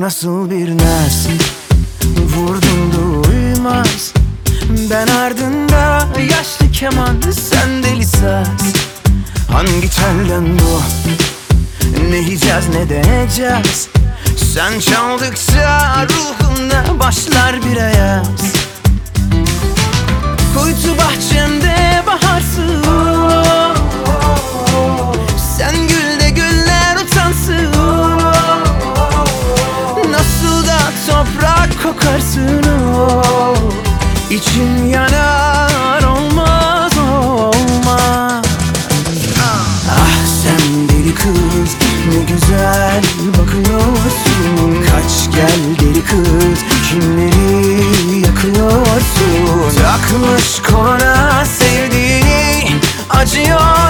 nasıl bir naz? Vurdum duymaz Ben ardında yaşlı keman Sen deli saz. Hangi telden bu? Ne yiyeceğiz ne deneyeceğiz Sen çaldıkça ruhumda başlar bir ayaz. Kuytu bahçemde toprak kokarsın o. İçim yanar olmaz olmaz. Ah sen deli kız ne güzel bakıyorsun. Kaç gel deli kız kimleri yakıyorsun? Takmış koluna sevdiğini acıyor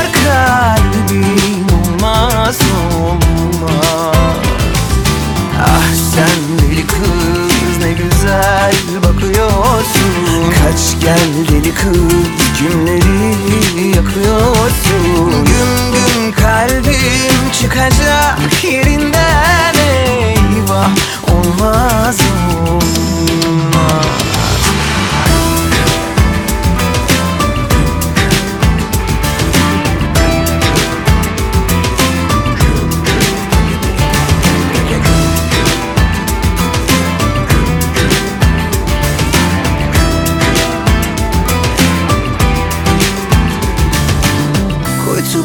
Kaç gel deli kız kimleri yakıyorsun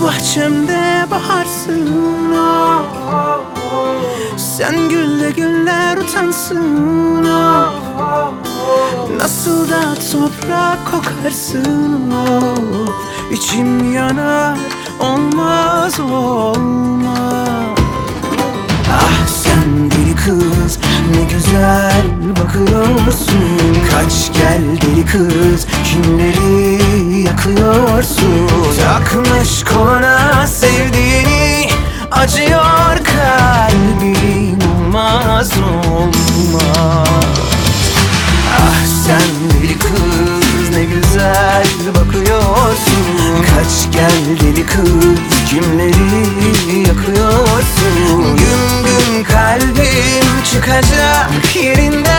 bahçemde baharsın ah. Sen gülle güller utansın ah. Nasıl da toprak kokarsın oh. İçim yanar olmaz olmaz Ah sen deli kız ne güzel bakıyorsun Kaç gel deli kız kimleri yakıyorsun Takmış koluna sevdiğini acıyor kalbin olmaz olmaz. Ah sen deli kız ne güzel bakıyorsun. Kaç gel deli kız kimleri yakıyorsun? Güm güm kalbim çıkacak yerinden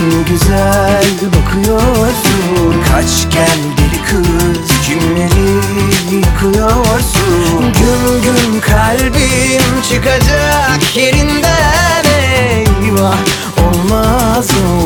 Ne güzel bakıyorsun. Kaç gel deli kız Kimleri yıkıyorsun. Güm güm kalbim çıkacak yerinden Eyvah. Olmaz o